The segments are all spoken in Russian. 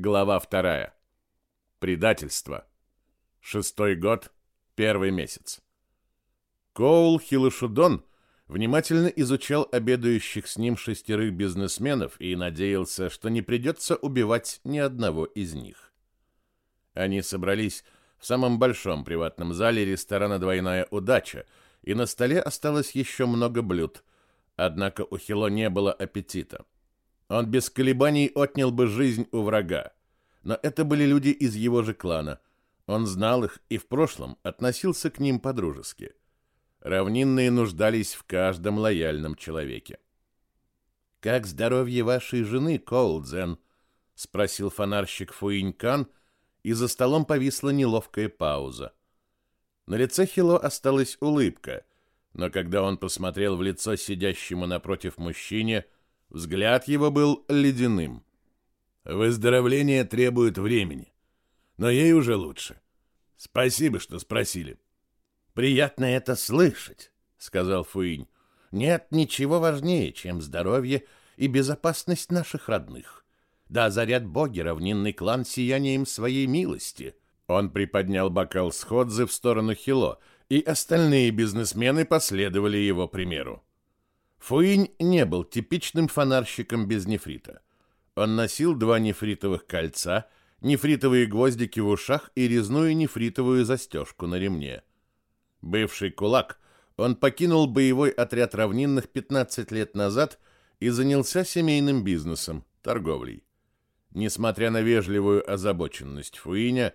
Глава вторая. Предательство. Шестой год, первый месяц. Коул Хилошудон внимательно изучал обедающих с ним шестерых бизнесменов и надеялся, что не придется убивать ни одного из них. Они собрались в самом большом приватном зале ресторана «Двойная удача», и на столе осталось еще много блюд, однако у Хило не было аппетита. Он без колебаний отнял бы жизнь у врага. Но это были люди из его же клана. Он знал их и в прошлом относился к ним по-дружески. Равнинные нуждались в каждом лояльном человеке. «Как здоровье вашей жены, Коулдзен?» — спросил фонарщик Фуинькан, и за столом повисла неловкая пауза. На лице Хило осталась улыбка, но когда он посмотрел в лицо сидящему напротив мужчине — Взгляд его был ледяным. Выздоровление требует времени, но ей уже лучше. Спасибо, что спросили. Приятно это слышать, сказал Фуинь. Нет ничего важнее, чем здоровье и безопасность наших родных. Да заряд боги равнинный клан сиянием своей милости. Он приподнял бокал с Ходзы в сторону Хило, и остальные бизнесмены последовали его примеру. Фуинь не был типичным фонарщиком без нефрита. Он носил два нефритовых кольца, нефритовые гвоздики в ушах и резную нефритовую застежку на ремне. Бывший кулак, он покинул боевой отряд равнинных 15 лет назад и занялся семейным бизнесом, торговлей. Несмотря на вежливую озабоченность Фуиня,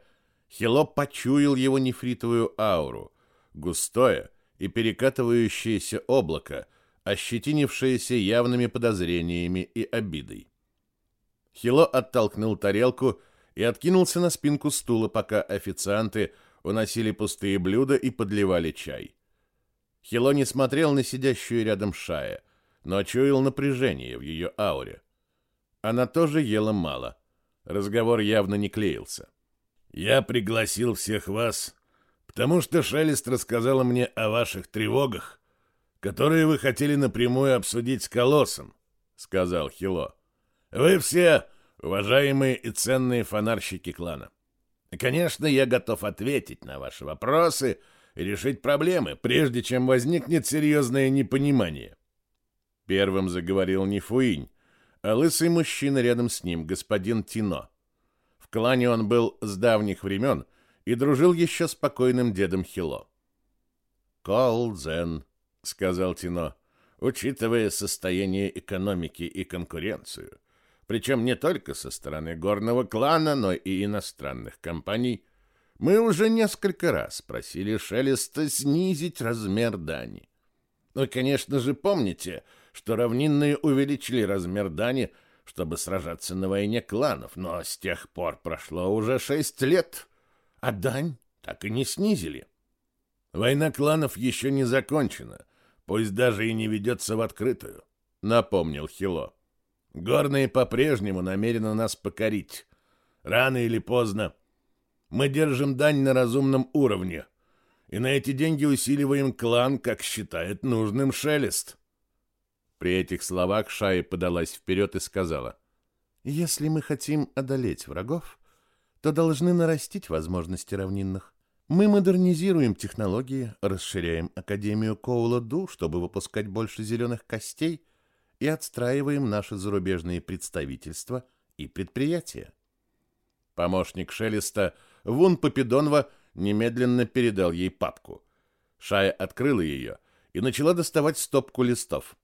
Хило почуял его нефритовую ауру, густое и перекатывающееся облако, ощетинившееся явными подозрениями и обидой. Хило оттолкнул тарелку и откинулся на спинку стула, пока официанты уносили пустые блюда и подливали чай. Хило не смотрел на сидящую рядом Шая, но чуял напряжение в ее ауре. Она тоже ела мало. Разговор явно не клеился. «Я пригласил всех вас, потому что Шелест рассказала мне о ваших тревогах которые вы хотели напрямую обсудить с Колоссом, сказал Хило. Вы все уважаемые и ценные фонарщики клана. Конечно, я готов ответить на ваши вопросы и решить проблемы, прежде чем возникнет серьезное непонимание. Первым заговорил не Фуинь, а лысый мужчина рядом с ним, господин Тино. В клане он был с давних времен и дружил еще с покойным дедом Хило. Колдзен, — сказал Тино, — учитывая состояние экономики и конкуренцию, причем не только со стороны горного клана, но и иностранных компаний, мы уже несколько раз просили Шелеста снизить размер дани. Вы, конечно же, помните, что равнинные увеличили размер дани, чтобы сражаться на войне кланов, но с тех пор прошло уже шесть лет, а дань так и не снизили. Война кланов еще не закончена, пусть даже и не ведется в открытую, напомнил Хило. Горные по-прежнему намерены нас покорить. Рано или поздно мы держим дань на разумном уровне, и на эти деньги усиливаем клан, как считает нужным Шелест. При этих словах Шая подалась вперед и сказала, «Если мы хотим одолеть врагов, то должны нарастить возможности равнинных. Мы модернизируем технологии, расширяем Академию Коула-Ду, чтобы выпускать больше зеленых костей, и отстраиваем наши зарубежные представительства и предприятия. Помощник Шелеста Вун Попидонова немедленно передал ей папку. Шая открыла ее и начала доставать стопку листов.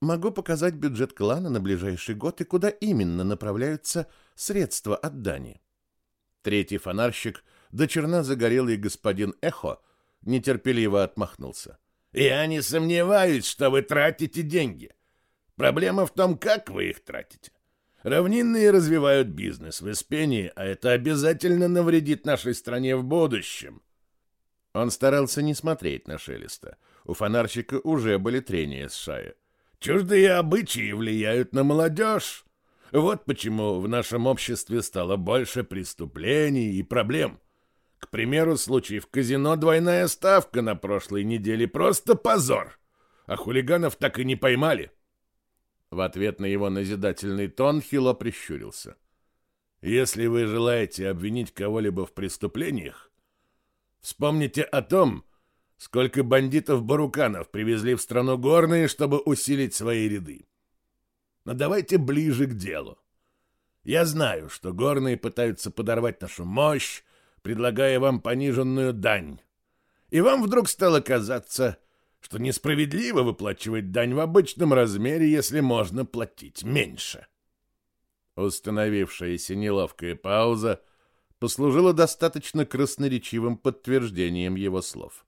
Могу показать бюджет клана на ближайший год и куда именно направляются средства от Дани. Третий фонарщик до черна загорелый господин Эхо нетерпеливо отмахнулся. «Я не сомневаюсь, что вы тратите деньги. Проблема в том, как вы их тратите. Равнинные развивают бизнес в Испении, а это обязательно навредит нашей стране в будущем». Он старался не смотреть на Шелеста. У фонарщика уже были трения с Шая. «Чуждые обычаи влияют на молодежь. Вот почему в нашем обществе стало больше преступлений и проблем. К примеру, случай в казино двойная ставка на прошлой неделе. Просто позор. А хулиганов так и не поймали. В ответ на его назидательный тон Хило прищурился. Если вы желаете обвинить кого-либо в преступлениях, вспомните о том, сколько бандитов-баруканов привезли в страну горные, чтобы усилить свои ряды. Но давайте ближе к делу. Я знаю, что горные пытаются подорвать нашу мощь, предлагая вам пониженную дань. И вам вдруг стало казаться, что несправедливо выплачивать дань в обычном размере, если можно платить меньше. Установившаяся неловкая пауза послужила достаточно красноречивым подтверждением его слов.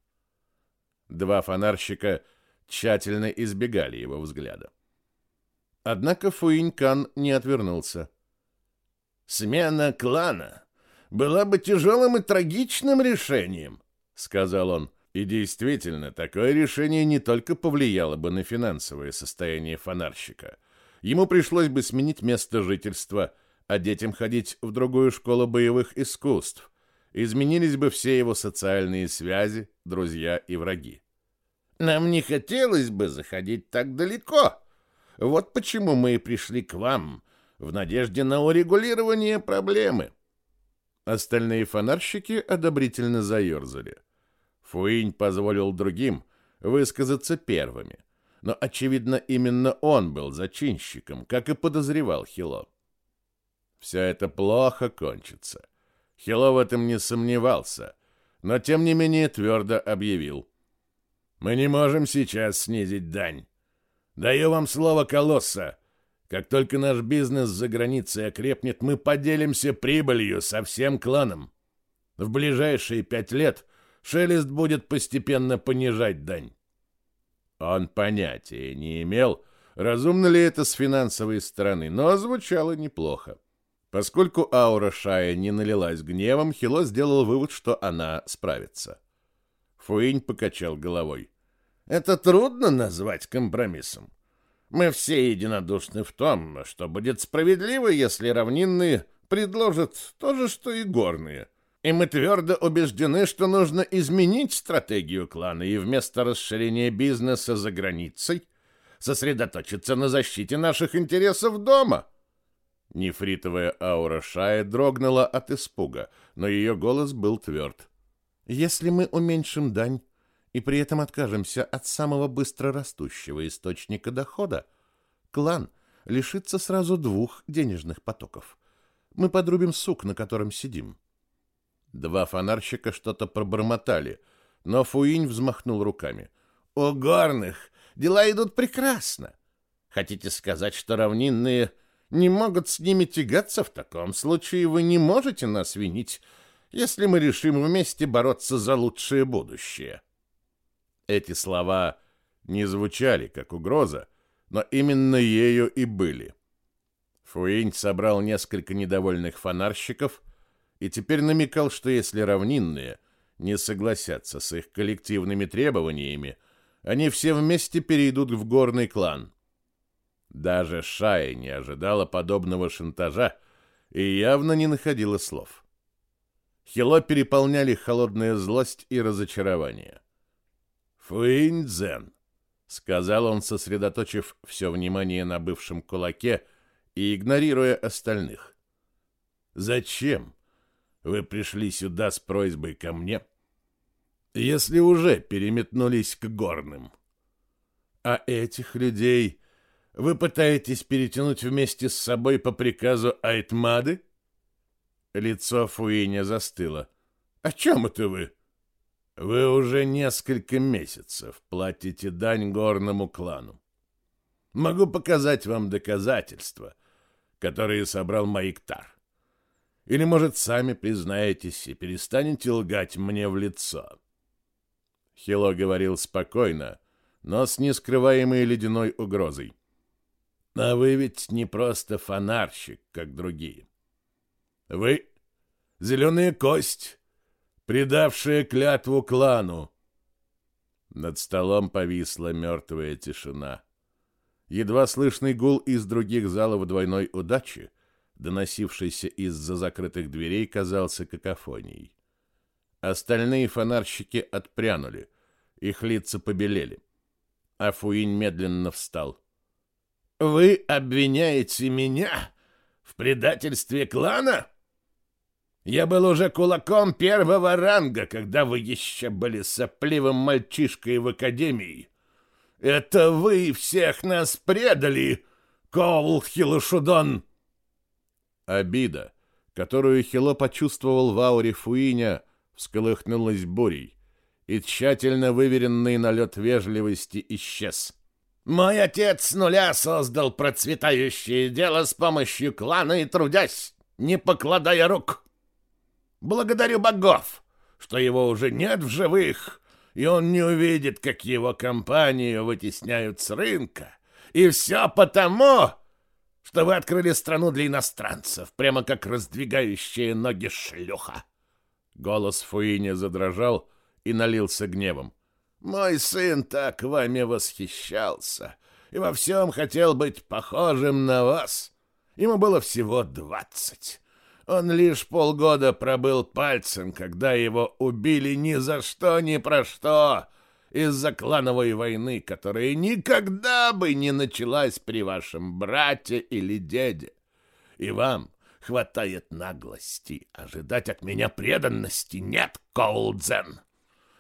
Два фонарщика тщательно избегали его взгляда. Однако Фуинькан не отвернулся. «Смена клана была бы тяжелым и трагичным решением», — сказал он. И действительно, такое решение не только повлияло бы на финансовое состояние фонарщика. Ему пришлось бы сменить место жительства, а детям ходить в другую школу боевых искусств. Изменились бы все его социальные связи, друзья и враги. Нам не хотелось бы заходить так далеко. Вот почему мы и пришли к вам, в надежде на урегулирование проблемы. Остальные фонарщики одобрительно заерзали. Фуинь позволил другим высказаться первыми, но, очевидно, именно он был зачинщиком, как и подозревал Хило. Все это плохо кончится. Хило в этом не сомневался, но, тем не менее, твердо объявил. «Мы не можем сейчас снизить дань. Даю вам слово колосса. Как только наш бизнес за границей окрепнет, мы поделимся прибылью со всем кланом. В ближайшие пять лет – Шелест будет постепенно понижать дань. Он понятия не имел, разумно ли это с финансовой стороны, но звучало неплохо. Поскольку аура Шая не налилась гневом, Хило сделал вывод, что она справится. Фуинь покачал головой. «Это трудно назвать компромиссом. Мы все единодушны в том, что будет справедливо, если равнинные предложат то же, что и горные. И мы твердо убеждены, что нужно изменить стратегию клана и вместо расширения бизнеса за границей сосредоточиться на защите наших интересов дома. Нефритовая аура Шая дрогнула от испуга, но ее голос был тверд. «Если мы уменьшим дань и при этом откажемся от самого быстро растущего источника дохода, клан лишится сразу двух денежных потоков. Мы подрубим сук, на котором сидим». Два фонарщика что-то пробормотали, но Фуинь взмахнул руками. «У горных дела идут прекрасно. Хотите сказать, что равнинные не могут с ними тягаться? В таком случае вы не можете нас винить, если мы решим вместе бороться за лучшее будущее». Эти слова не звучали как угроза, но именно ею и были. Фуинь собрал несколько недовольных фонарщиков — и теперь намекал, что если равнинные не согласятся с их коллективными требованиями, они все вместе перейдут в горный клан. Даже Шая не ожидала подобного шантажа и явно не находила слов. Хило переполняли холодная злость и разочарование. «Фуинь-дзен», — сказал он, сосредоточив все внимание на бывшем кулаке и игнорируя остальных. «Зачем вы пришли сюда с просьбой ко мне, если уже переметнулись к горным. А этих людей вы пытаетесь перетянуть вместе с собой по приказу Айтмады? Лицо Фуиня застыло. О чем это вы? Вы уже несколько месяцев платите дань горному клану. Могу показать вам доказательства, которые собрал Маиктар. Или, может, сами признаетесь и перестанете лгать мне в лицо?» Хило говорил спокойно, но с нескрываемой ледяной угрозой. «А вы ведь не просто фонарщик, как другие. Вы — зеленая кость, предавшая клятву клану». Над столом повисла мертвая тишина. Едва слышный гул из других залов двойной удачи — доносившийся из-за закрытых дверей, казался какофонией. Остальные фонарщики отпрянули, их лица побелели. Афуинь медленно встал. «Вы обвиняете меня в предательстве клана? Я был уже кулаком первого ранга, когда вы еще были сопливым мальчишкой в академии. Это вы всех нас предали, Коул Хилушудон!» Обида, которую Хило почувствовал в ауре Фуиня, всколыхнулась бурей, и тщательно выверенный налет вежливости исчез. «Мой отец с нуля создал процветающее дело с помощью клана и трудясь, не покладая рук. Благодарю богов, что его уже нет в живых, и он не увидит, как его компанию вытесняют с рынка. И все потому, что вы открыли страну для иностранцев, прямо как раздвигающая ноги шлюха. Голос Фуини задрожал и налился гневом. Мой сын так вами восхищался и во всем хотел быть похожим на вас. Ему было всего двадцать. Он лишь полгода пробыл пальцем, когда его убили ни за что, ни про что, из-за клановой войны, которая никогда бы не началась при вашем брате или деде. И вам хватает наглости ожидать от меня преданности. Нет, Коулдзен,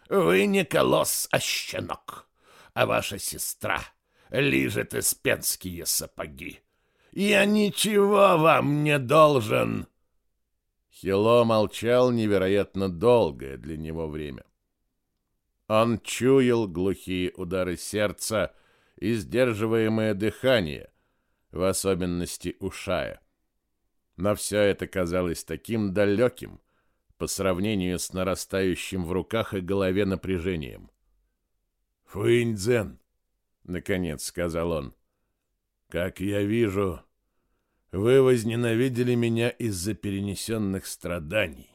вы не колосс, а щенок, а ваша сестра лижет испенские сапоги. Я ничего вам не должен. Хило молчал невероятно долгое для него время. Он чуял глухие удары сердца и сдерживаемое дыхание, в особенности ушая. Но все это казалось таким далеким по сравнению с нарастающим в руках и голове напряжением. «Фуиньцзен», — наконец сказал он, — «как я вижу, вы возненавидели меня из-за перенесенных страданий,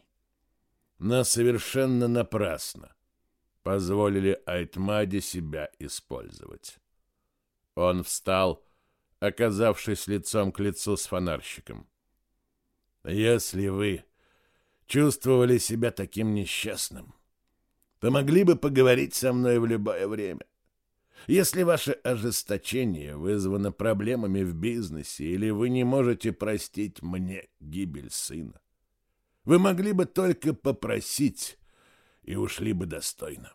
но совершенно напрасно позволили Айтмаде себя использовать. Он встал, оказавшись лицом к лицу с фонарщиком. Если вы чувствовали себя таким несчастным, то могли бы поговорить со мной в любое время. Если ваше ожесточение вызвано проблемами в бизнесе или вы не можете простить мне гибель сына, вы могли бы только попросить и ушли бы достойно.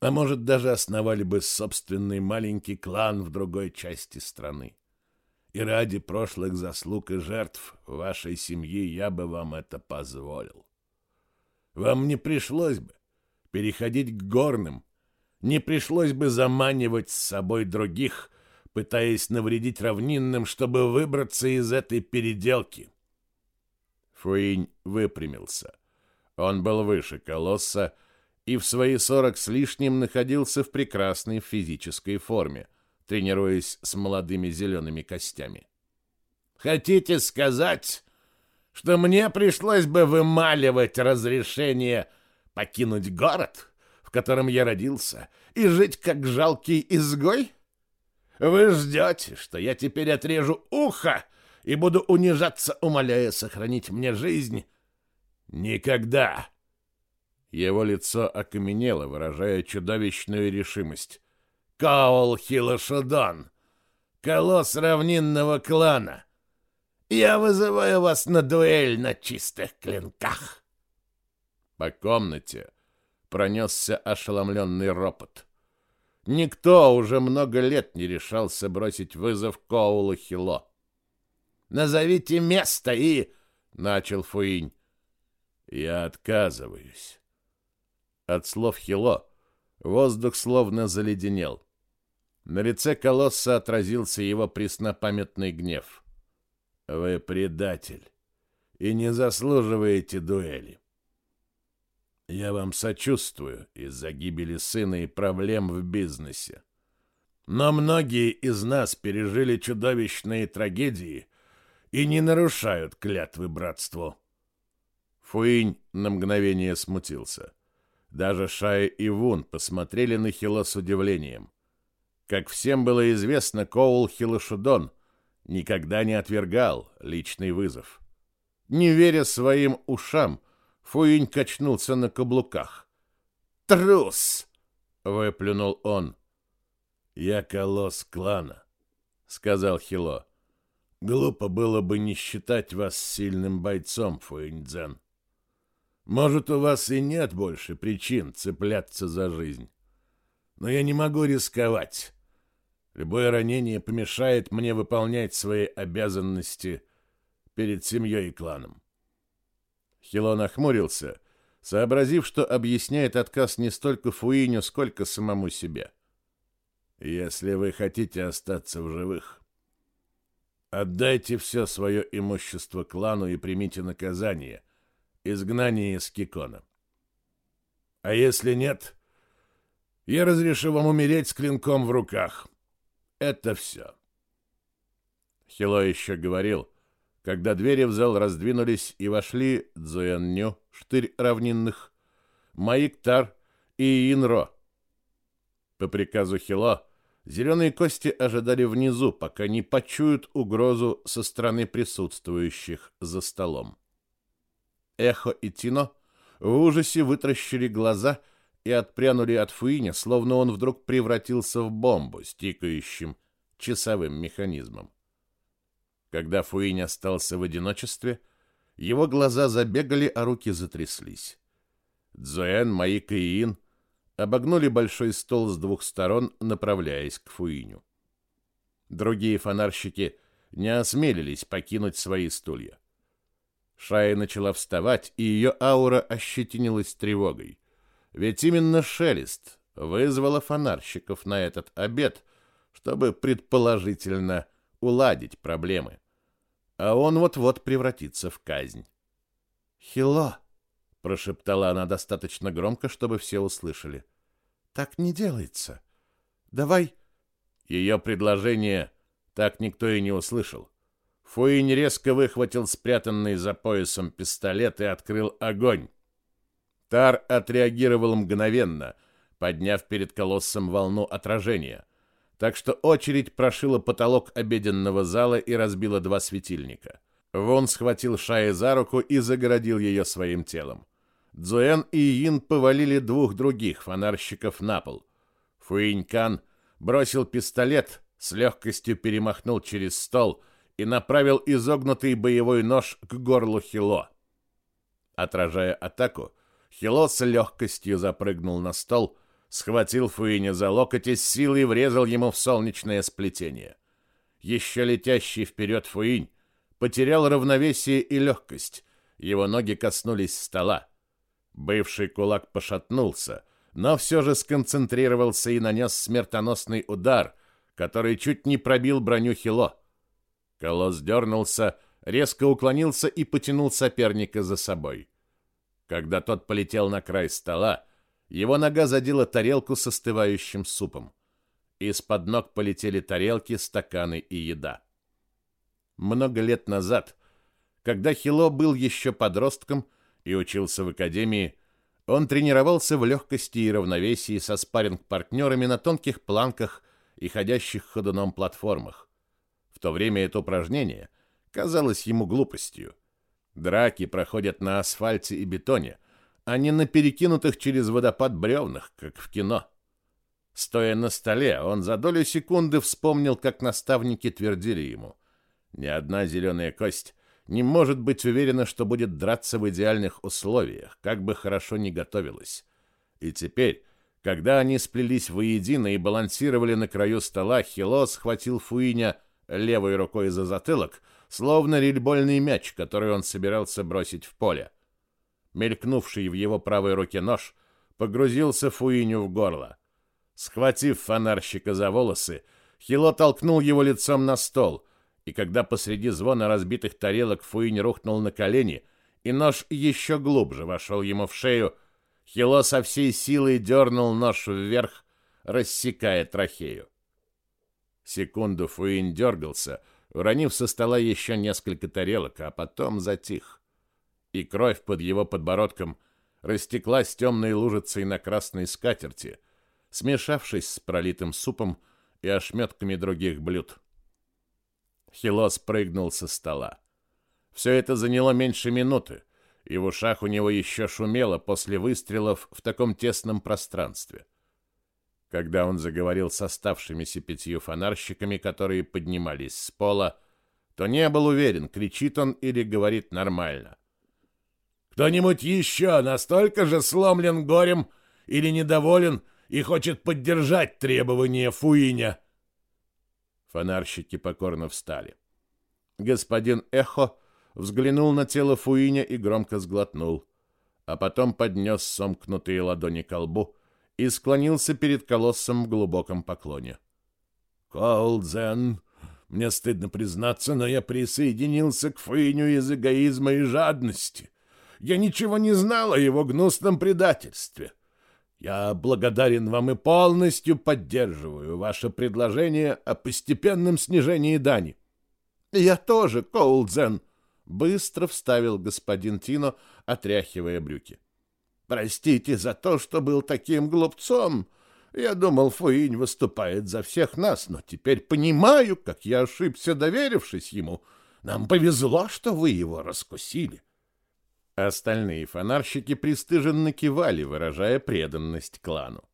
А может, даже основали бы собственный маленький клан в другой части страны. И ради прошлых заслуг и жертв вашей семьи я бы вам это позволил. Вам не пришлось бы переходить к горным, не пришлось бы заманивать с собой других, пытаясь навредить равнинным, чтобы выбраться из этой переделки. Фуинь выпрямился. Он был выше колосса и в свои сорок с лишним находился в прекрасной физической форме, тренируясь с молодыми зелеными костями. «Хотите сказать, что мне пришлось бы вымаливать разрешение покинуть город, котором я родился, и жить как жалкий изгой? Вы ждете, что я теперь отрежу ухо и буду унижаться, умоляя сохранить мне жизнь?» Никогда. Его лицо окаменело, выражая чудовищную решимость. Каул Хилошодан, колосс равнинного клана. Я вызываю вас на дуэль на чистых клинках. По комнате пронесся ошеломленный ропот. Никто уже много лет не решался бросить вызов Коулу Хило. «Назовите место и...» — начал Фуинь. Я отказываюсь. От слов Хило воздух словно заледенел. На лице колосса отразился его преснопамятный гнев. Вы предатель и не заслуживаете дуэли. Я вам сочувствую из-за гибели сына и проблем в бизнесе. Но многие из нас пережили чудовищные трагедии и не нарушают клятвы братству. Фуинь на мгновение смутился. Даже Шай и Вун посмотрели на Хило с удивлением. Как всем было известно, Коул Хилошудон никогда не отвергал личный вызов. Не веря своим ушам, Фуинь качнулся на каблуках. «Трус!» — выплюнул он. «Я колосс клана», — сказал Хило. Глупо было бы не считать вас сильным бойцом, Фуэньцзэн. Может, у вас и нет больше причин цепляться за жизнь. Но я не могу рисковать. Любое ранение помешает мне выполнять свои обязанности перед семьей и кланом. Хило нахмурился, сообразив, что объясняет отказ не столько Фуиню, сколько самому себе. «Если вы хотите остаться в живых, отдайте все свое имущество клану и примите наказание — изгнание из Кикона. А если нет, я разрешу вам умереть с клинком в руках. Это все». Хило еще говорил — когда двери в зал раздвинулись и вошли Цзуэнню, штырь равнинных, Маиктар и Инро. По приказу Хило зеленые кости ожидали внизу, пока не почуют угрозу со стороны присутствующих за столом. Эхо и Тино в ужасе вытращили глаза и отпрянули от Фуиня, словно он вдруг превратился в бомбу с тикающим часовым механизмом. Когда Фуинь остался в одиночестве, его глаза забегали, а руки затряслись. Цзуэн, Маик и Ин обогнули большой стол с двух сторон, направляясь к Фуиню. Другие фонарщики не осмелились покинуть свои стулья. Шая начала вставать, и ее аура ощетинилась тревогой. Ведь именно шелест вызвала фонарщиков на этот обед, чтобы предположительно уладить проблемы. А он вот-вот превратится в казнь. «Хило!» — прошептала она достаточно громко, чтобы все услышали. «Так не делается. Давай...» Ее предложение так никто и не услышал. Фуинь резко выхватил спрятанный за поясом пистолет и открыл огонь. Тар отреагировал мгновенно, подняв перед колоссом волну отражения так что очередь прошила потолок обеденного зала и разбила два светильника. Вон схватил Шая за руку и загородил ее своим телом. Цзуэн и Йин повалили двух других фонарщиков на пол. Фуинькан бросил пистолет, с легкостью перемахнул через стол и направил изогнутый боевой нож к горлу Хило. Отражая атаку, Хило с легкостью запрыгнул на стол — схватил Фуиня за локоть и с силой врезал ему в солнечное сплетение. Еще летящий вперед Фуинь потерял равновесие и легкость. Его ноги коснулись стола. Бывший кулак пошатнулся, но все же сконцентрировался и нанес смертоносный удар, который чуть не пробил броню Хило. Колосс дернулся, резко уклонился и потянул соперника за собой. Когда тот полетел на край стола, его нога задела тарелку с остывающим супом. Из-под ног полетели тарелки, стаканы и еда. Много лет назад, когда Хило был еще подростком и учился в академии, он тренировался в легкости и равновесии со спарринг-партнерами на тонких планках и ходящих ходуном платформах. В то время это упражнение казалось ему глупостью. Драки проходят на асфальте и бетоне – а не на перекинутых через водопад бревнах, как в кино. Стоя на столе, он за долю секунды вспомнил, как наставники твердили ему. Ни одна зеленая кость не может быть уверена, что будет драться в идеальных условиях, как бы хорошо ни готовилась. И теперь, когда они сплелись воедино и балансировали на краю стола, Хило схватил Фуиня левой рукой за затылок, словно рельбольный мяч, который он собирался бросить в поле мелькнувший в его правой руке нож, погрузился Фуиню в горло. Схватив фонарщика за волосы, Хило толкнул его лицом на стол, и когда посреди звона разбитых тарелок Фуинь рухнул на колени, и нож еще глубже вошел ему в шею, Хило со всей силой дернул нож вверх, рассекая трахею. Секунду Фуинь дергался, уронив со стола еще несколько тарелок, а потом затих и кровь под его подбородком растеклась темной лужицей на красной скатерти, смешавшись с пролитым супом и ошметками других блюд. Хилос прыгнул со стола. Все это заняло меньше минуты, и в ушах у него еще шумело после выстрелов в таком тесном пространстве. Когда он заговорил с оставшимися пятью фонарщиками, которые поднимались с пола, то не был уверен, кричит он или говорит нормально. Кто-нибудь еще настолько же сломлен горем или недоволен и хочет поддержать требования Фуиня? Фонарщики покорно встали. Господин Эхо взглянул на тело Фуиня и громко сглотнул, а потом поднес сомкнутые ладони к лбу и склонился перед колоссом в глубоком поклоне. «Колдзен, мне стыдно признаться, но я присоединился к Фуиню из эгоизма и жадности. Я ничего не знал о его гнусном предательстве. Я благодарен вам и полностью поддерживаю ваше предложение о постепенном снижении дани. Я тоже, Коулдзен, быстро вставил господин Тино, отряхивая брюки. Простите за то, что был таким глупцом. Я думал, Фуинь выступает за всех нас, но теперь понимаю, как я ошибся, доверившись ему. Нам повезло, что вы его раскусили. Остальные фонарщики пристыженно кивали, выражая преданность клану.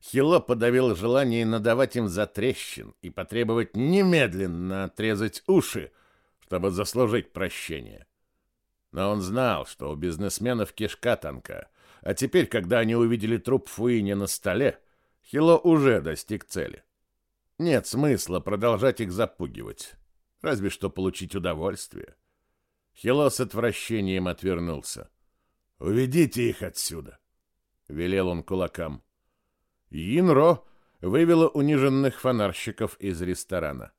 Хило подавил желание надавать им затрещин и потребовать немедленно отрезать уши, чтобы заслужить прощение. Но он знал, что у бизнесменов кишка тонка, а теперь, когда они увидели труп Фуиня на столе, Хило уже достиг цели. Нет смысла продолжать их запугивать, разве что получить удовольствие. Хило с отвращением отвернулся. «Уведите их отсюда!» — велел он кулакам. Йинро вывела униженных фонарщиков из ресторана.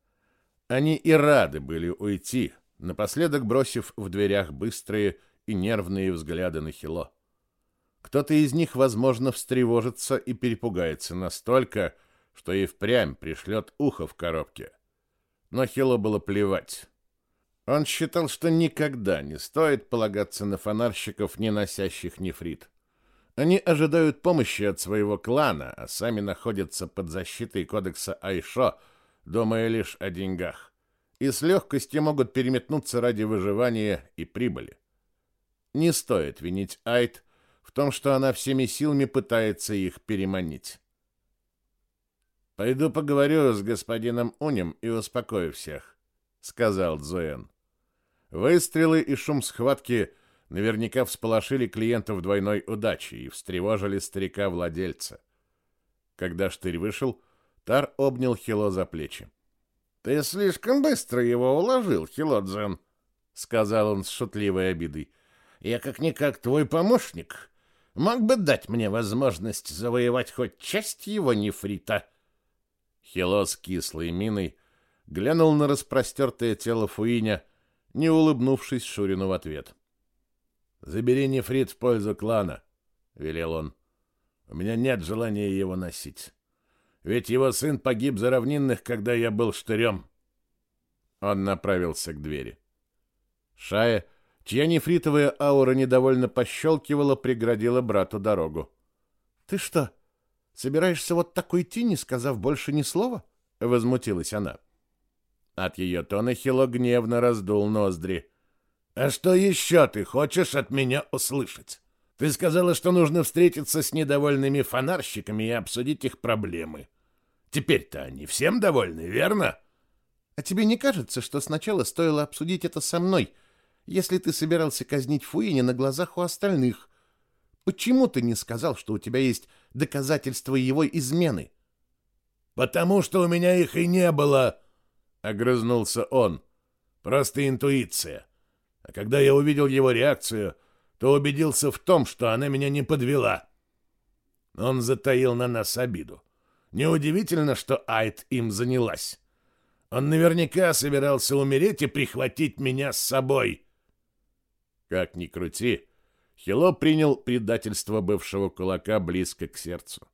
Они и рады были уйти, напоследок бросив в дверях быстрые и нервные взгляды на Хило. Кто-то из них, возможно, встревожится и перепугается настолько, что и впрямь пришлет ухо в коробке. Но Хило было плевать. Он считал, что никогда не стоит полагаться на фонарщиков, не носящих нефрит. Они ожидают помощи от своего клана, а сами находятся под защитой кодекса Айшо, думая лишь о деньгах, и с легкостью могут переметнуться ради выживания и прибыли. Не стоит винить Айт в том, что она всеми силами пытается их переманить. «Пойду поговорю с господином Унем и успокою всех», — сказал Зуэн. Выстрелы и шум схватки — наверняка всполошили клиентов двойной удачи и встревожили старика-владельца. Когда штырь вышел, Тар обнял Хило за плечи. «Ты слишком быстро его уложил, Хило-дзен», — сказал он с шутливой обидой. «Я как-никак твой помощник. Мог бы дать мне возможность завоевать хоть часть его нефрита». Хило с кислой миной глянул на распростертое тело Фуиня, не улыбнувшись Шурину в ответ. — Забери нефрит в пользу клана, велел он. У меня нет желания его носить. Ведь его сын погиб за равнинных, когда я был штырем. Он направился к двери. Шая, чья нефритовая аура недовольно пощелкивала, преградила брату дорогу. «Ты что, собираешься вот так уйти, не сказав больше ни слова?» — возмутилась она. От ее тона Хило гневно раздул ноздри. А что еще ты хочешь от меня услышать? Ты сказала, что нужно встретиться с недовольными фонарщиками и обсудить их проблемы. Теперь-то они всем довольны, верно? А тебе не кажется, что сначала стоило обсудить это со мной, если ты собирался казнить Фуини на глазах у остальных? Почему ты не сказал, что у тебя есть доказательства его измены? Потому что у меня их и не было, огрызнулся он. Просто интуиция. А когда я увидел его реакцию, то убедился в том, что она меня не подвела. Он затаил на нас обиду. Неудивительно, что Айт им занялась. Он наверняка собирался умереть и прихватить меня с собой. Как ни крути, Хило принял предательство бывшего кулака близко к сердцу.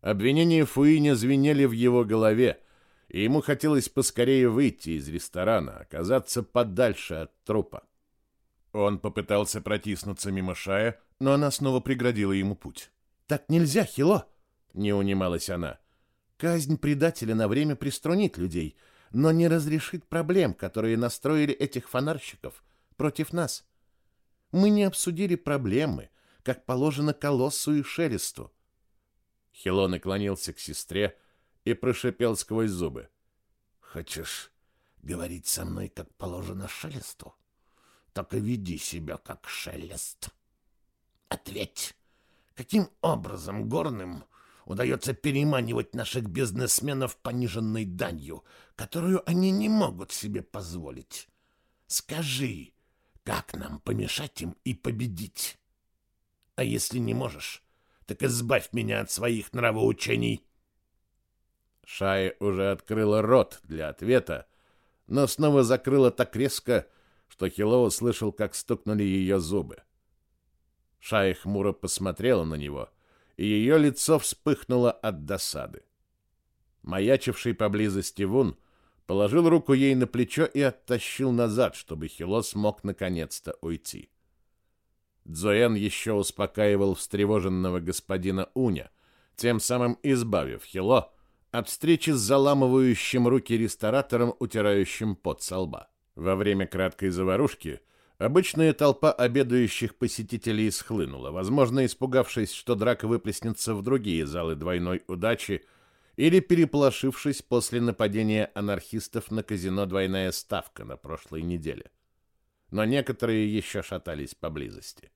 Обвинения Фуиня звенели в его голове, и ему хотелось поскорее выйти из ресторана, оказаться подальше от трупа. Он попытался протиснуться мимо Шая, но она снова преградила ему путь. «Так нельзя, Хило!» — не унималась она. «Казнь предателя на время приструнит людей, но не разрешит проблем, которые настроили этих фонарщиков против нас. Мы не обсудили проблемы, как положено Колоссу и Шелесту». Хило наклонился к сестре и прошипел сквозь зубы. «Хочешь говорить со мной, как положено шелесту, так и веди себя, как шелест. Ответь, каким образом горным удается переманивать наших бизнесменов пониженной данью, которую они не могут себе позволить? Скажи, как нам помешать им и победить? А если не можешь, так избавь меня от своих нравоучений. Шая уже открыла рот для ответа, но снова закрыла так резко, что Хило услышал, как стукнули ее зубы. Шая хмуро посмотрела на него, и ее лицо вспыхнуло от досады. Маячивший поблизости Вун положил руку ей на плечо и оттащил назад, чтобы Хило смог наконец-то уйти. Дзоэн еще успокаивал встревоженного господина Уня, тем самым избавив Хило от встречи с заламывающим руки ресторатором, утирающим пот со лба. Во время краткой заварушки обычная толпа обедающих посетителей схлынула, возможно, испугавшись, что драка выплеснется в другие залы двойной удачи или переполошившись после нападения анархистов на казино «Двойная ставка» на прошлой неделе. Но некоторые еще шатались поблизости.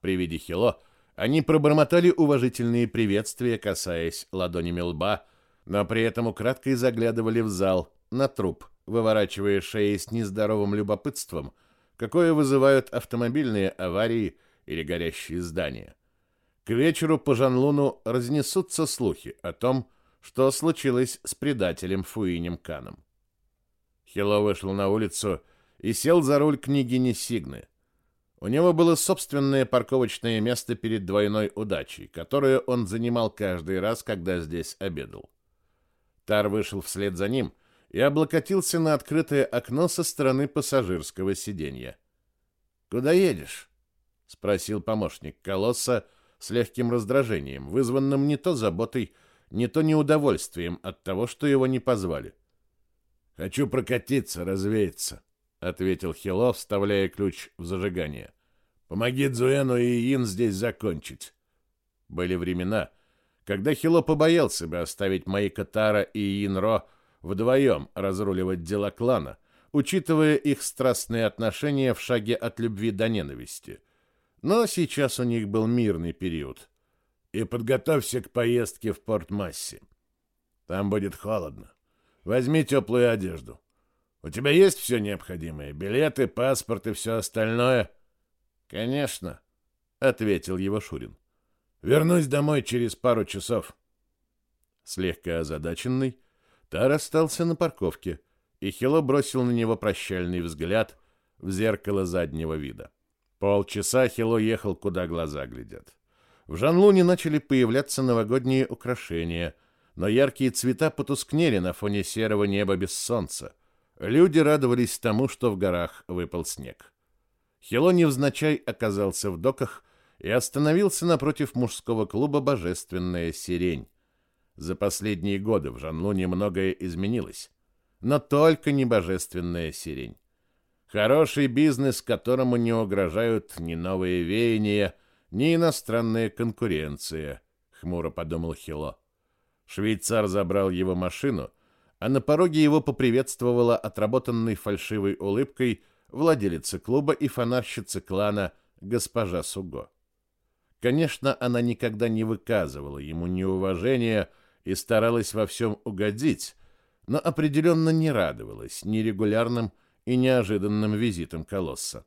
При виде Хило они пробормотали уважительные приветствия, касаясь ладонями лба, но при этом украдкой заглядывали в зал, на труп, выворачивая шеи с нездоровым любопытством, какое вызывают автомобильные аварии или горящие здания. К вечеру по Жанлуну разнесутся слухи о том, что случилось с предателем Фуинем Каном. Хило вышел на улицу и сел за руль княгини Сигны. У него было собственное парковочное место перед двойной удачей, которое он занимал каждый раз, когда здесь обедал. Тар вышел вслед за ним и облокотился на открытое окно со стороны пассажирского сиденья. «Куда едешь?» — спросил помощник колосса с легким раздражением, вызванным не то заботой, не то неудовольствием от того, что его не позвали. «Хочу прокатиться, развеяться», — ответил Хило, вставляя ключ в зажигание. «Помоги Дзуэну и Ин здесь закончить». Были времена, когда Хило побоялся бы оставить Майка Тара и Инро вдвоем разруливать дела клана, учитывая их страстные отношения в шаге от любви до ненависти. Но сейчас у них был мирный период. И подготовься к поездке в Порт-Масси. Там будет холодно. Возьми теплую одежду. У тебя есть все необходимое? Билеты, паспорт и все остальное? Конечно, ответил его Шурин. Вернусь домой через пару часов. Слегка озадаченный, Тар остался на парковке, и Хило бросил на него прощальный взгляд в зеркало заднего вида. Полчаса Хило ехал, куда глаза глядят. В Жанлуне начали появляться новогодние украшения, но яркие цвета потускнели на фоне серого неба без солнца. Люди радовались тому, что в горах выпал снег. Хило невзначай оказался в доках и остановился напротив мужского клуба «Божественная сирень». За последние годы в Жанлуне многое изменилось, но только не «Божественная сирень». Хороший бизнес, которому не угрожают ни новые веяния, ни иностранная конкуренция, хмуро подумал Хило. Швейцар забрал его машину, а на пороге его поприветствовала отработанной фальшивой улыбкой владелица клуба и фонарщица клана госпожа Суго. Конечно, она никогда не выказывала ему неуважения и старалась во всем угодить, но определенно не радовалась нерегулярным и неожиданным визитам колосса.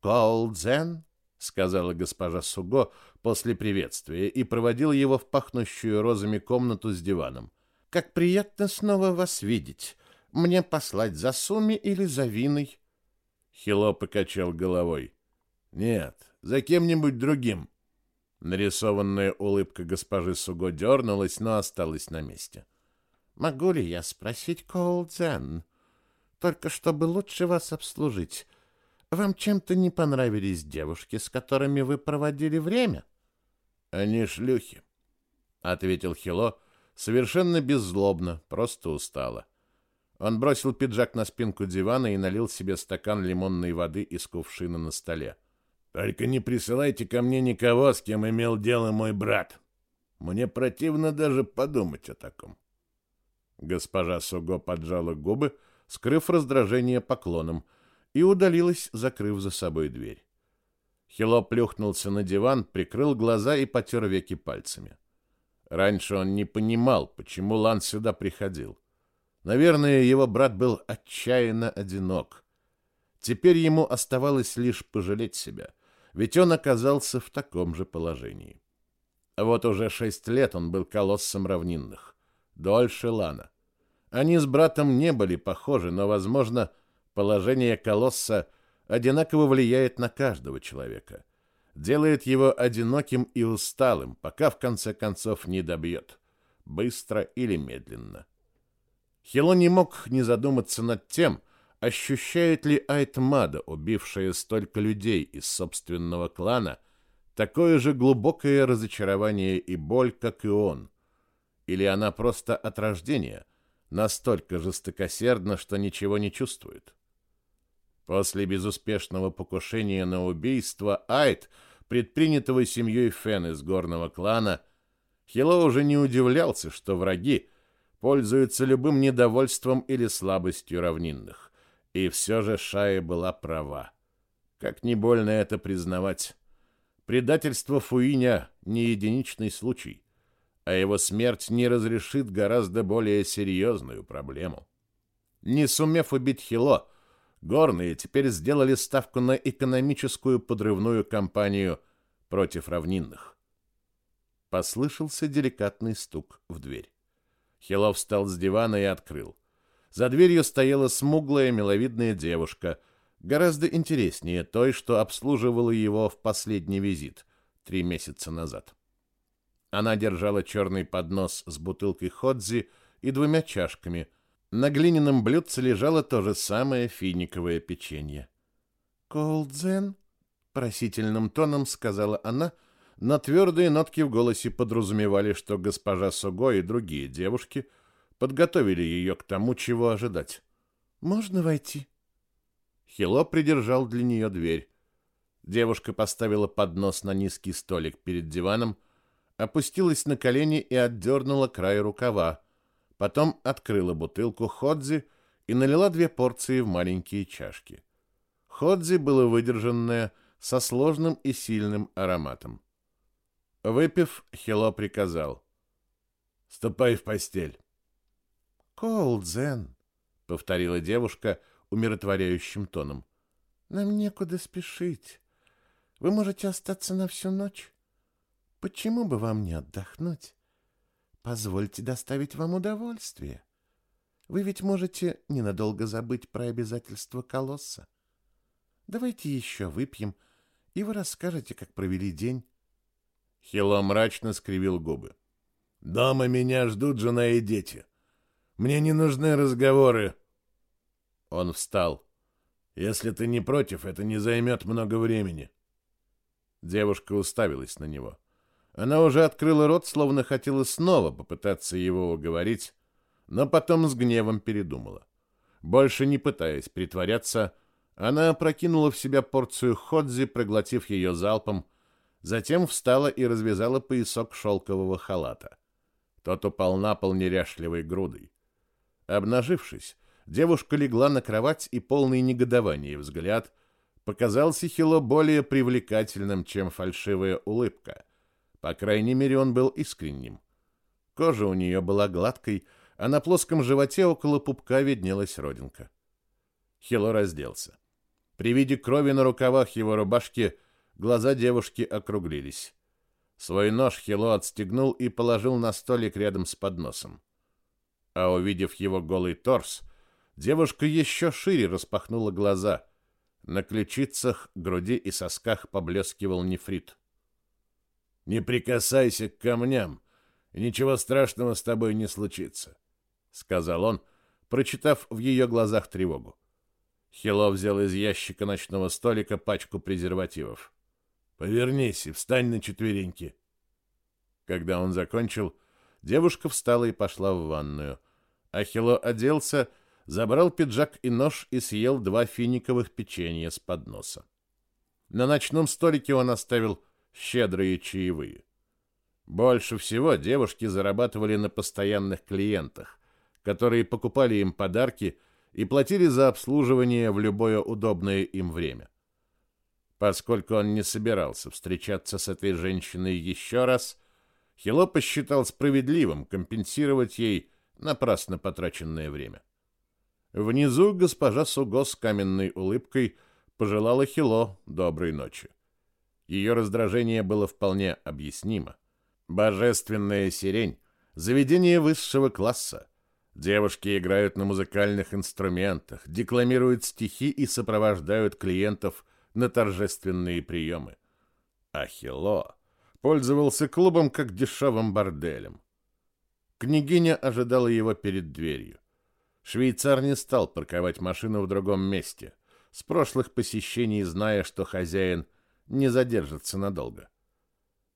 «Колдзен?» — сказала госпожа Суго после приветствия и проводила его в пахнущую розами комнату с диваном. «Как приятно снова вас видеть. Мне послать за Суми или за Виной?» Хило покачал головой. «Нет, за кем-нибудь другим. Нарисованная улыбка госпожи Суго дернулась, но осталась на месте. «Могу ли я спросить, Коулдзен? Только чтобы лучше вас обслужить. Вам чем-то не понравились девушки, с которыми вы проводили время?» «Они шлюхи», — ответил Хило, совершенно беззлобно, просто устало. Он бросил пиджак на спинку дивана и налил себе стакан лимонной воды из кувшина на столе. Только не присылайте ко мне никого, с кем имел дело мой брат. Мне противно даже подумать о таком. Госпожа Суго поджала губы, скрыв раздражение поклоном, и удалилась, закрыв за собой дверь. Хило плюхнулся на диван, прикрыл глаза и потер веки пальцами. Раньше он не понимал, почему Лан сюда приходил. Наверное, его брат был отчаянно одинок. Теперь ему оставалось лишь пожалеть себя, ведь он оказался в таком же положении. Вот уже шесть лет он был колоссом равнинных, дольше Лана. Они с братом не были похожи, но, возможно, положение колосса одинаково влияет на каждого человека, делает его одиноким и усталым, пока в конце концов не добьет, быстро или медленно. Хило не мог не задуматься над тем, ощущает ли Айтмада, убившая столько людей из собственного клана, такое же глубокое разочарование и боль, как и он. Или она просто от рождения настолько жестокосердна, что ничего не чувствует. После безуспешного покушения на убийство Айт, предпринятого семьей Фен из горного клана, Хило уже не удивлялся, что враги пользуются любым недовольством или слабостью равнинных. И все же Шая была права. Как не больно это признавать. Предательство Фуиня не единичный случай, а его смерть не разрешит гораздо более серьезную проблему. Не сумев убить Хило, горные теперь сделали ставку на экономическую подрывную кампанию против равнинных. Послышался деликатный стук в дверь. Хилов встал с дивана и открыл. За дверью стояла смуглая, миловидная девушка, гораздо интереснее той, что обслуживала его в последний визит три месяца назад. Она держала черный поднос с бутылкой ходзи и двумя чашками. На глиняном блюдце лежало то же самое финиковое печенье. «Колдзен?» — просительным тоном сказала она — но твердые нотки в голосе подразумевали, что госпожа Суго и другие девушки подготовили ее к тому, чего ожидать. «Можно войти?» Хило придержал для нее дверь. Девушка поставила поднос на низкий столик перед диваном, опустилась на колени и отдернула край рукава. Потом открыла бутылку ходзи и налила две порции в маленькие чашки. Ходзи было выдержанное со сложным и сильным ароматом. Выпив, Хило приказал. «Ступай в постель». «Колдзен», — повторила девушка умиротворяющим тоном. «Нам некуда спешить. Вы можете остаться на всю ночь. Почему бы вам не отдохнуть? Позвольте доставить вам удовольствие. Вы ведь можете ненадолго забыть про обязательства колосса. Давайте еще выпьем, и вы расскажете, как провели день. Хило мрачно скривил губы. «Дома меня ждут жена и дети. Мне не нужны разговоры». Он встал. «Если ты не против, это не займет много времени». Девушка уставилась на него. Она уже открыла рот, словно хотела снова попытаться его уговорить, но потом с гневом передумала. Больше не пытаясь притворяться, она опрокинула в себя порцию ходзи, проглотив ее залпом, Затем встала и развязала поясок шелкового халата. Тот упал на пол неряшливой грудой. Обнажившись, девушка легла на кровать, и полный негодования взгляд показался Хило более привлекательным, чем фальшивая улыбка. По крайней мере, он был искренним. Кожа у нее была гладкой, а на плоском животе около пупка виднелась родинка. Хило разделся. При виде крови на рукавах его рубашки Глаза девушки округлились. Свой нож Хило отстегнул и положил на столик рядом с подносом. А увидев его голый торс, девушка еще шире распахнула глаза. На ключицах, груди и сосках поблескивал нефрит. «Не прикасайся к камням, и ничего страшного с тобой не случится», — сказал он, прочитав в ее глазах тревогу. Хило взял из ящика ночного столика пачку презервативов. Повернись и встань на четвереньки. Когда он закончил, девушка встала и пошла в ванную. Ахило оделся, забрал пиджак и нож и съел два финиковых печенья с подноса. На ночном столике он оставил щедрые чаевые. Больше всего девушки зарабатывали на постоянных клиентах, которые покупали им подарки и платили за обслуживание в любое удобное им время. Поскольку он не собирался встречаться с этой женщиной еще раз, Хило посчитал справедливым компенсировать ей напрасно потраченное время. Внизу госпожа Суго с каменной улыбкой пожелала Хило доброй ночи. Ее раздражение было вполне объяснимо. Божественная сирень — заведение высшего класса. Девушки играют на музыкальных инструментах, декламируют стихи и сопровождают клиентов на торжественные приемы. А Хило пользовался клубом как дешевым борделем. Княгиня ожидала его перед дверью. Швейцар не стал парковать машину в другом месте, с прошлых посещений зная, что хозяин не задержится надолго.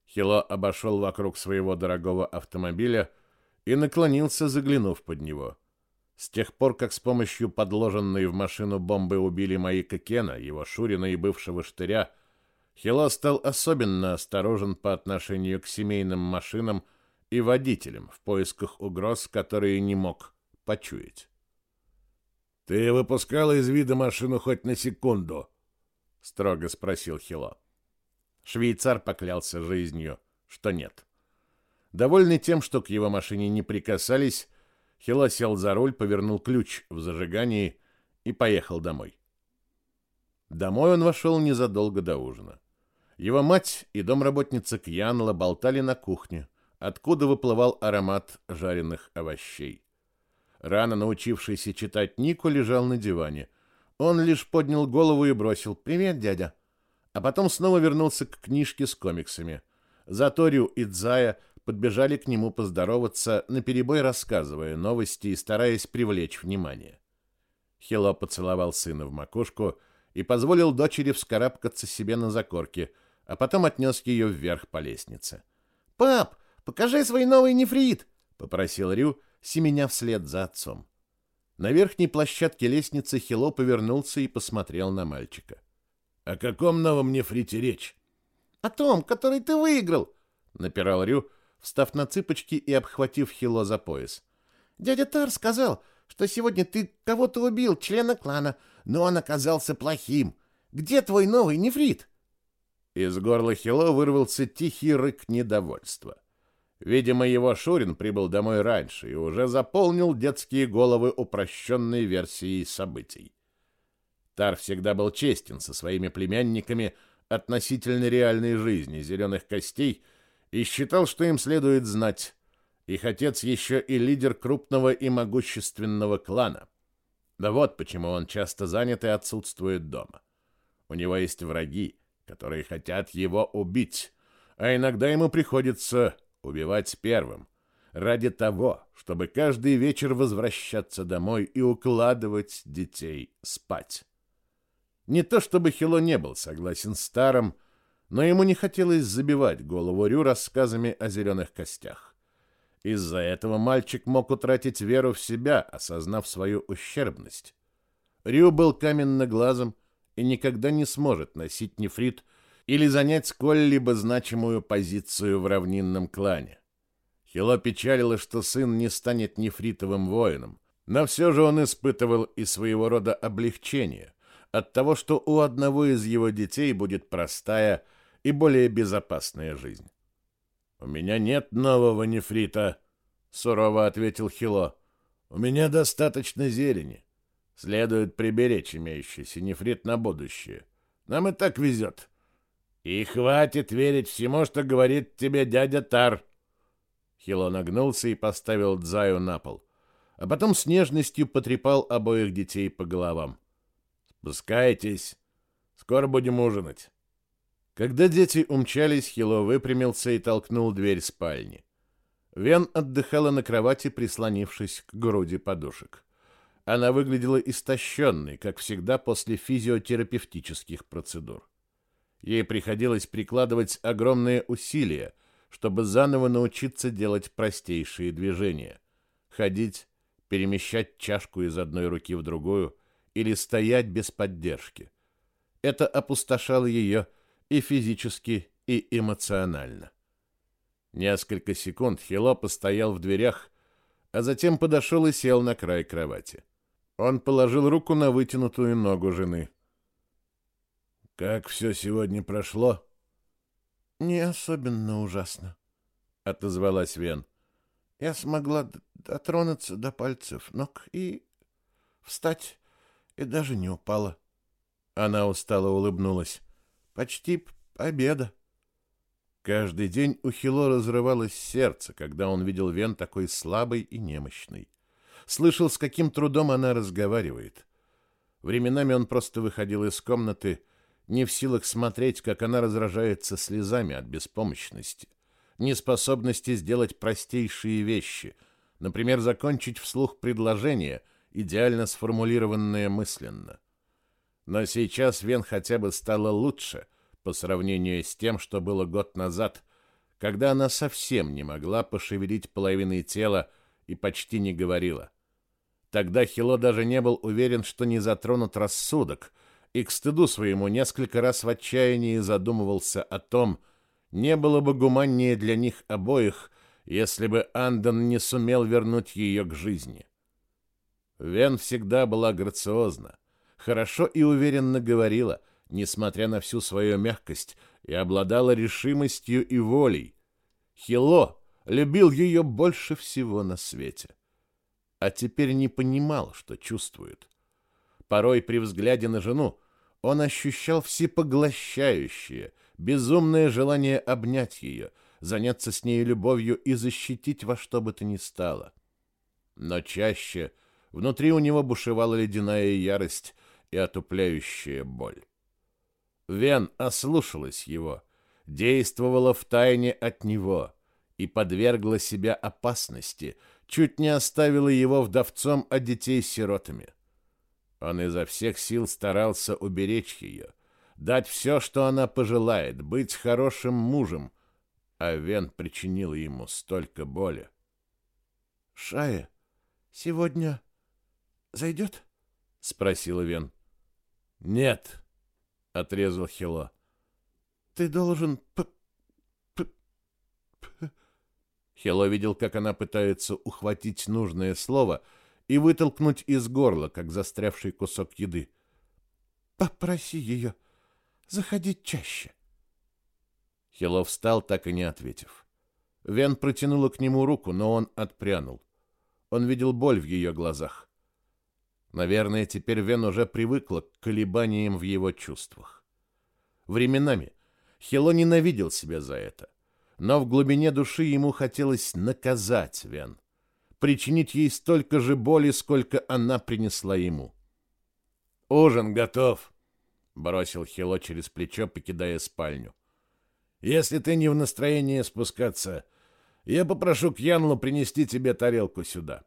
Хило обошел вокруг своего дорогого автомобиля и наклонился, заглянув под него. С тех пор, как с помощью подложенной в машину бомбы убили Маика Кена, его Шурина и бывшего штыря, Хило стал особенно осторожен по отношению к семейным машинам и водителям в поисках угроз, которые не мог почуять. «Ты выпускал из вида машину хоть на секунду?» — строго спросил Хило. Швейцар поклялся жизнью, что нет. Довольный тем, что к его машине не прикасались, Хило сел за руль, повернул ключ в зажигании и поехал домой. Домой он вошел незадолго до ужина. Его мать и домработница Кьянла болтали на кухне, откуда выплывал аромат жареных овощей. Рано научившийся читать Нико лежал на диване. Он лишь поднял голову и бросил «Привет, дядя!» А потом снова вернулся к книжке с комиксами. Зато Рю и Дзая подбежали к нему поздороваться, наперебой рассказывая новости и стараясь привлечь внимание. Хило поцеловал сына в макушку и позволил дочери вскарабкаться себе на закорке, а потом отнес ее вверх по лестнице. «Пап, покажи свой новый нефрит!» — попросил Рю, семеня вслед за отцом. На верхней площадке лестницы Хило повернулся и посмотрел на мальчика. «О каком новом нефрите речь?» «О том, который ты выиграл!» — напирал Рю, встав на цыпочки и обхватив Хило за пояс. «Дядя Тар сказал, что сегодня ты кого-то убил, члена клана, но он оказался плохим. Где твой новый нефрит?» Из горла Хило вырвался тихий рык недовольства. Видимо, его Шурин прибыл домой раньше и уже заполнил детские головы упрощенной версией событий. Тар всегда был честен со своими племянниками относительно реальной жизни зеленых костей и считал, что им следует знать. Их отец еще и лидер крупного и могущественного клана. Да вот почему он часто занят и отсутствует дома. У него есть враги, которые хотят его убить, а иногда ему приходится убивать первым, ради того, чтобы каждый вечер возвращаться домой и укладывать детей спать. Не то чтобы Хило не был согласен с Старом, но ему не хотелось забивать голову Рю рассказами о зеленых костях. Из-за этого мальчик мог утратить веру в себя, осознав свою ущербность. Рю был каменноглазым и никогда не сможет носить нефрит или занять сколь-либо значимую позицию в равнинном клане. Хило печалило, что сын не станет нефритовым воином, но все же он испытывал и своего рода облегчение от того, что у одного из его детей будет простая и более безопасная жизнь. «У меня нет нового нефрита», — сурово ответил Хило. «У меня достаточно зелени. Следует приберечь имеющийся нефрит на будущее. Нам и так везет. И хватит верить всему, что говорит тебе дядя Тар. Хило нагнулся и поставил Дзаю на пол, а потом с нежностью потрепал обоих детей по головам. «Спускайтесь, скоро будем ужинать». Когда дети умчались, Хило выпрямился и толкнул дверь спальни. Вен отдыхала на кровати, прислонившись к груди подушек. Она выглядела истощенной, как всегда после физиотерапевтических процедур. Ей приходилось прикладывать огромные усилия, чтобы заново научиться делать простейшие движения. Ходить, перемещать чашку из одной руки в другую или стоять без поддержки. Это опустошало ее и физически, и эмоционально. Несколько секунд Хило постоял в дверях, а затем подошел и сел на край кровати. Он положил руку на вытянутую ногу жены. «Как все сегодня прошло?» «Не особенно ужасно», — отозвалась Вен. «Я смогла дотронуться до пальцев ног и встать, и даже не упала». Она устало улыбнулась. «Почти победа». Каждый день у Хило разрывалось сердце, когда он видел Вен такой слабой и немощной. Слышал, с каким трудом она разговаривает. Временами он просто выходил из комнаты, не в силах смотреть, как она разражается слезами от беспомощности, неспособности сделать простейшие вещи, например, закончить вслух предложение, идеально сформулированное мысленно. Но сейчас Вен хотя бы стала лучше по сравнению с тем, что было год назад, когда она совсем не могла пошевелить половиной тела и почти не говорила. Тогда Хило даже не был уверен, что не затронут рассудок, и к стыду своему несколько раз в отчаянии задумывался о том, не было бы гуманнее для них обоих, если бы Андон не сумел вернуть ее к жизни. Вен всегда была грациозна, хорошо и уверенно говорила, несмотря на всю свою мягкость, и обладала решимостью и волей. Хило любил ее больше всего на свете. А теперь не понимал, что чувствует. Порой при взгляде на жену он ощущал всепоглощающее, безумное желание обнять ее, заняться с ней любовью и защитить во что бы то ни стало. Но чаще внутри у него бушевала ледяная ярость и отупляющая боль. Вен ослушалась его, действовала в тайне от него и подвергла себя опасности, чуть не оставила его вдовцом, а детей сиротами. Он изо всех сил старался уберечь ее, дать все, что она пожелает, быть хорошим мужем, а Вен причинил ему столько боли. — Шая, сегодня зайдет? — спросила Вен. — Нет, — отрезал Хило. — Ты должен... Хило видел, как она пытается ухватить нужное слово — и вытолкнуть из горла, как застрявший кусок еды. «Попроси ее заходить чаще». Хилов встал, так и не ответив. Вен протянула к нему руку, но он отпрянул. Он видел боль в ее глазах. Наверное, теперь Вен уже привыкла к колебаниям в его чувствах. Временами Хило ненавидел себя за это, но в глубине души ему хотелось наказать Вен причинить ей столько же боли, сколько она принесла ему. «Ужин готов», — бросил Хило через плечо, покидая спальню. «Если ты не в настроении спускаться, я попрошу Кьянлу принести тебе тарелку сюда».